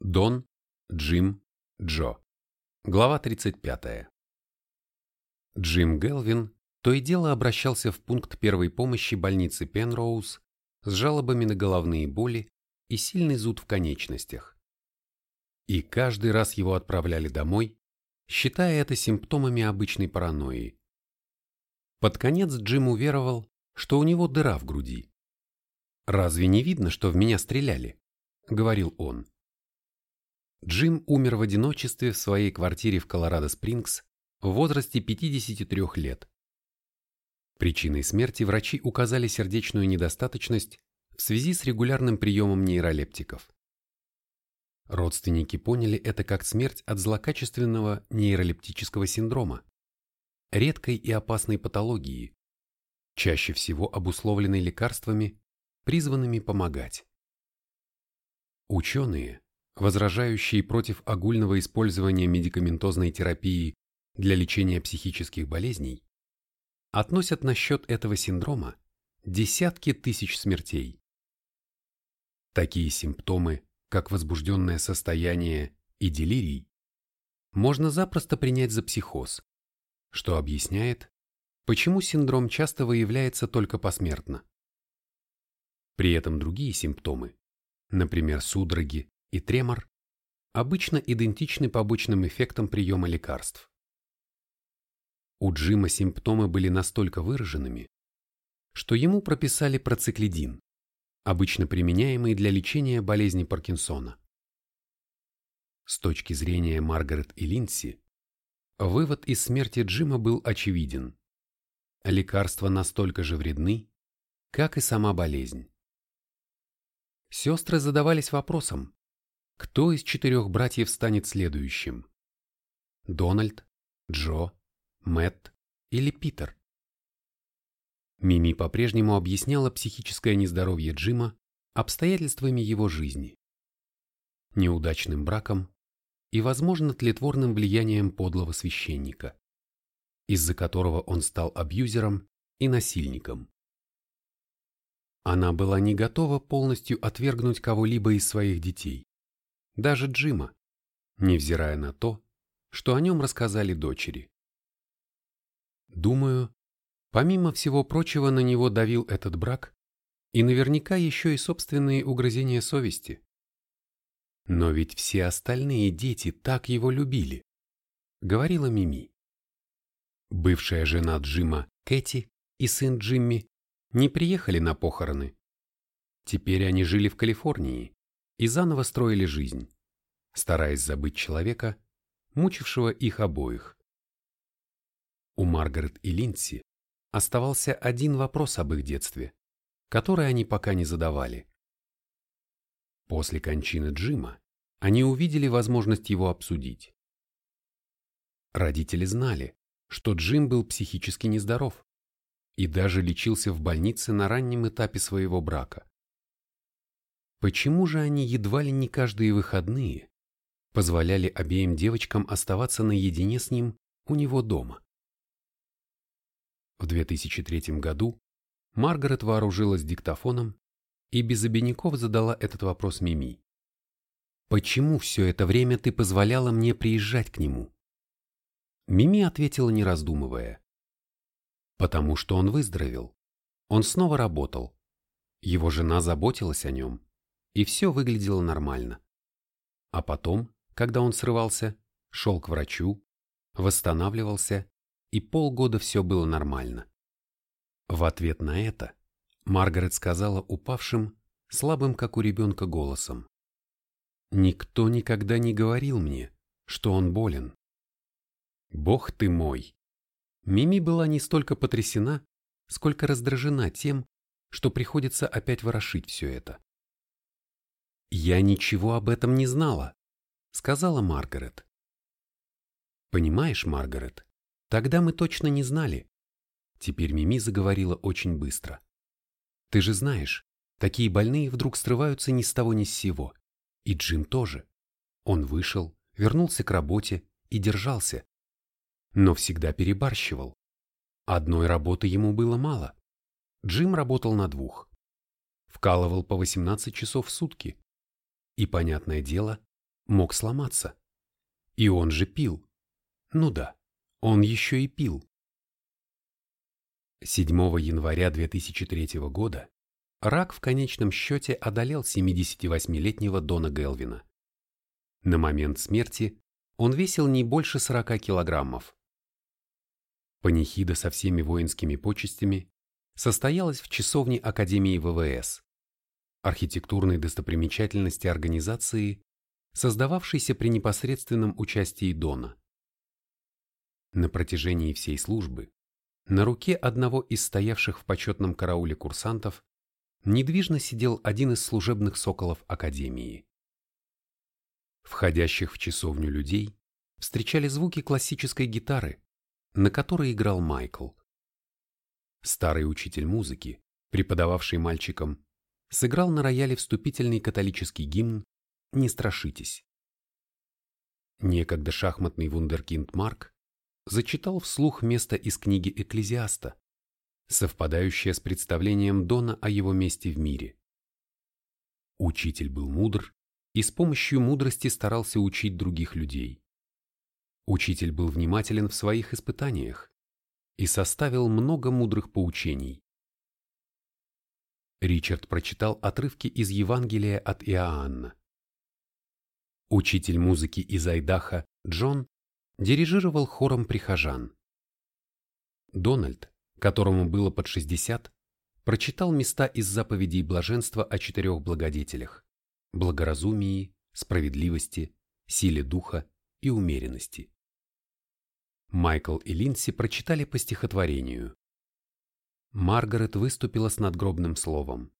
Дон, Джим, Джо. Глава 35. Джим Гелвин то и дело обращался в пункт первой помощи больницы Пенроуз с жалобами на головные боли и сильный зуд в конечностях. И каждый раз его отправляли домой, считая это симптомами обычной паранойи. Под конец Джим уверовал, что у него дыра в груди. «Разве не видно, что в меня стреляли?» — говорил он. Джим умер в одиночестве в своей квартире в Колорадо-Спрингс в возрасте 53 лет. Причиной смерти врачи указали сердечную недостаточность в связи с регулярным приемом нейролептиков. Родственники поняли это как смерть от злокачественного нейролептического синдрома, редкой и опасной патологии, чаще всего обусловленной лекарствами, призванными помогать. Ученые, возражающие против огульного использования медикаментозной терапии для лечения психических болезней, относят на счет этого синдрома десятки тысяч смертей. Такие симптомы, как возбужденное состояние и делирий, можно запросто принять за психоз, что объясняет, почему синдром часто выявляется только посмертно. При этом другие симптомы, например, судороги и тремор обычно идентичны побочным эффектам приема лекарств. У Джима симптомы были настолько выраженными, что ему прописали проциклидин, обычно применяемый для лечения болезни Паркинсона. С точки зрения Маргарет и Линси, вывод из смерти Джима был очевиден. Лекарства настолько же вредны, как и сама болезнь. Сестры задавались вопросом, кто из четырех братьев станет следующим? Дональд, Джо, Мэтт или Питер? Мими по-прежнему объясняла психическое нездоровье Джима обстоятельствами его жизни. Неудачным браком и, возможно, тлетворным влиянием подлого священника, из-за которого он стал абьюзером и насильником. Она была не готова полностью отвергнуть кого-либо из своих детей даже Джима, невзирая на то, что о нем рассказали дочери. Думаю, помимо всего прочего на него давил этот брак и наверняка еще и собственные угрызения совести. Но ведь все остальные дети так его любили, говорила Мими. Бывшая жена Джима, Кэти, и сын Джимми не приехали на похороны. Теперь они жили в Калифорнии, и заново строили жизнь, стараясь забыть человека, мучившего их обоих. У Маргарет и Линдси оставался один вопрос об их детстве, который они пока не задавали. После кончины Джима они увидели возможность его обсудить. Родители знали, что Джим был психически нездоров и даже лечился в больнице на раннем этапе своего брака. Почему же они едва ли не каждые выходные позволяли обеим девочкам оставаться наедине с ним у него дома? В 2003 году Маргарет вооружилась диктофоном и без обиняков задала этот вопрос Мими. «Почему все это время ты позволяла мне приезжать к нему?» Мими ответила, не раздумывая. «Потому что он выздоровел. Он снова работал. Его жена заботилась о нем и все выглядело нормально. А потом, когда он срывался, шел к врачу, восстанавливался, и полгода все было нормально. В ответ на это Маргарет сказала упавшим, слабым, как у ребенка, голосом. «Никто никогда не говорил мне, что он болен». «Бог ты мой!» Мими была не столько потрясена, сколько раздражена тем, что приходится опять ворошить все это. «Я ничего об этом не знала», — сказала Маргарет. «Понимаешь, Маргарет, тогда мы точно не знали». Теперь Мими заговорила очень быстро. «Ты же знаешь, такие больные вдруг срываются ни с того ни с сего. И Джим тоже. Он вышел, вернулся к работе и держался. Но всегда перебарщивал. Одной работы ему было мало. Джим работал на двух. Вкалывал по 18 часов в сутки. И, понятное дело, мог сломаться. И он же пил. Ну да, он еще и пил. 7 января 2003 года рак в конечном счете одолел 78-летнего Дона Гелвина. На момент смерти он весил не больше 40 килограммов. Панихида со всеми воинскими почестями состоялась в часовне Академии ВВС, архитектурной достопримечательности организации, создававшейся при непосредственном участии Дона. На протяжении всей службы на руке одного из стоявших в почетном карауле курсантов недвижно сидел один из служебных соколов Академии. Входящих в часовню людей встречали звуки классической гитары, на которой играл Майкл. Старый учитель музыки, преподававший мальчикам, сыграл на рояле вступительный католический гимн «Не страшитесь». Некогда шахматный вундеркинд Марк зачитал вслух место из книги Экклезиаста, совпадающее с представлением Дона о его месте в мире. Учитель был мудр и с помощью мудрости старался учить других людей. Учитель был внимателен в своих испытаниях и составил много мудрых поучений. Ричард прочитал отрывки из Евангелия от Иоанна. Учитель музыки из Айдаха Джон дирижировал хором прихожан. Дональд, которому было под 60, прочитал места из заповедей блаженства о четырех благодетелях – благоразумии, справедливости, силе духа и умеренности. Майкл и Линси прочитали по стихотворению. Маргарет выступила с надгробным словом.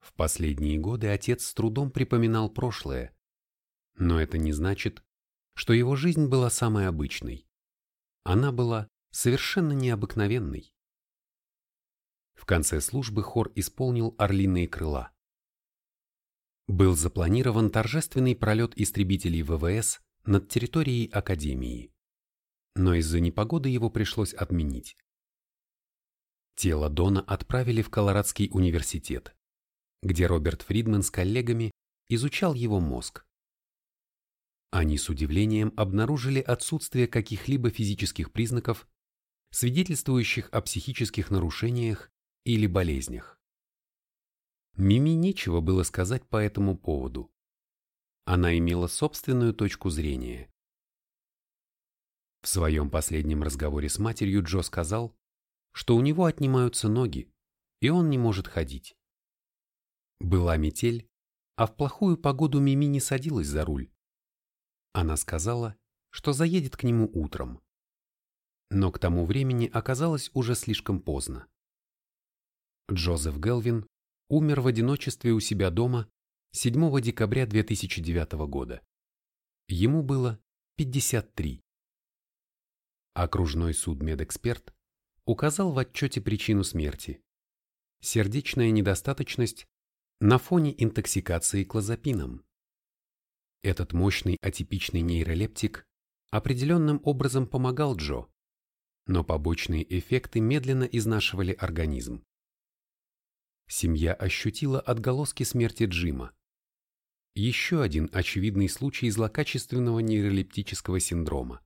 В последние годы отец с трудом припоминал прошлое, но это не значит, что его жизнь была самой обычной. Она была совершенно необыкновенной. В конце службы хор исполнил «Орлиные крыла». Был запланирован торжественный пролет истребителей ВВС над территорией Академии, но из-за непогоды его пришлось отменить. Тело Дона отправили в Колорадский университет, где Роберт Фридман с коллегами изучал его мозг. Они с удивлением обнаружили отсутствие каких-либо физических признаков, свидетельствующих о психических нарушениях или болезнях. Мими нечего было сказать по этому поводу. Она имела собственную точку зрения. В своем последнем разговоре с матерью Джо сказал, что у него отнимаются ноги, и он не может ходить. Была метель, а в плохую погоду Мими не садилась за руль. Она сказала, что заедет к нему утром. Но к тому времени оказалось уже слишком поздно. Джозеф Гелвин умер в одиночестве у себя дома 7 декабря 2009 года. Ему было 53. Окружной судмедэксперт указал в отчете причину смерти – сердечная недостаточность на фоне интоксикации клозапином. Этот мощный атипичный нейролептик определенным образом помогал Джо, но побочные эффекты медленно изнашивали организм. Семья ощутила отголоски смерти Джима. Еще один очевидный случай злокачественного нейролептического синдрома.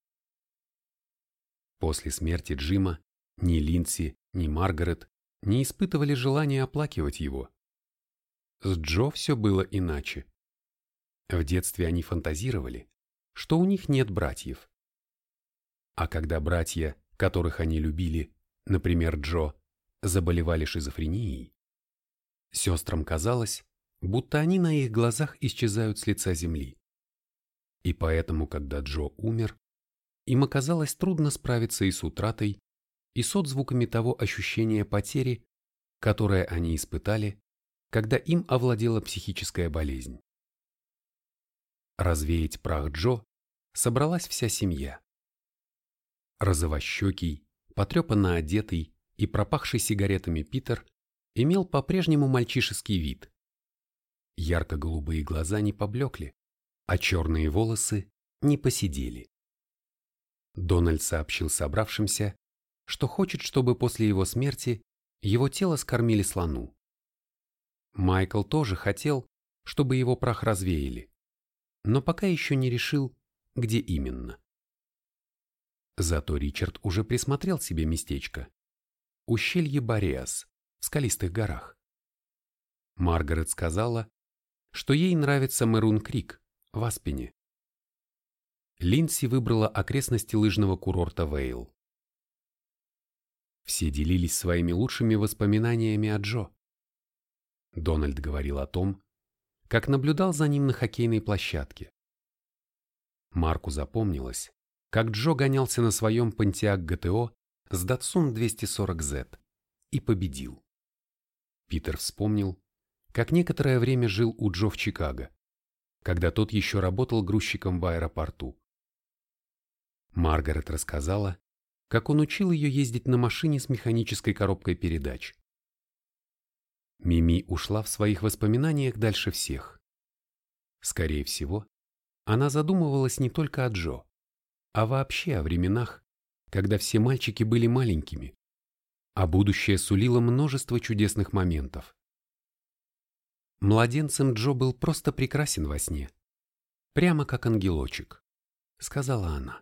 После смерти Джима ни Линдси, ни Маргарет не испытывали желания оплакивать его. С Джо все было иначе. В детстве они фантазировали, что у них нет братьев. А когда братья, которых они любили, например, Джо, заболевали шизофренией, сестрам казалось, будто они на их глазах исчезают с лица земли. И поэтому, когда Джо умер, им оказалось трудно справиться и с утратой, и с отзвуками того ощущения потери, которое они испытали, когда им овладела психическая болезнь развеять прах Джо собралась вся семья. Розовощекий, потрепанно одетый и пропахший сигаретами Питер имел по-прежнему мальчишеский вид. Ярко-голубые глаза не поблекли, а черные волосы не посидели. Дональд сообщил собравшимся, что хочет, чтобы после его смерти его тело скормили слону. Майкл тоже хотел, чтобы его прах развеяли но пока еще не решил, где именно. Зато Ричард уже присмотрел себе местечко. Ущелье Бореас в скалистых горах. Маргарет сказала, что ей нравится Мэрун-Крик в Аспене. Линдси выбрала окрестности лыжного курорта Вейл. Все делились своими лучшими воспоминаниями о Джо. Дональд говорил о том, как наблюдал за ним на хоккейной площадке. Марку запомнилось, как Джо гонялся на своем Pontiac GTO с Datsun 240Z и победил. Питер вспомнил, как некоторое время жил у Джо в Чикаго, когда тот еще работал грузчиком в аэропорту. Маргарет рассказала, как он учил ее ездить на машине с механической коробкой передач. Мими ушла в своих воспоминаниях дальше всех. Скорее всего, она задумывалась не только о Джо, а вообще о временах, когда все мальчики были маленькими, а будущее сулило множество чудесных моментов. Младенцем Джо был просто прекрасен во сне, прямо как ангелочек, сказала она.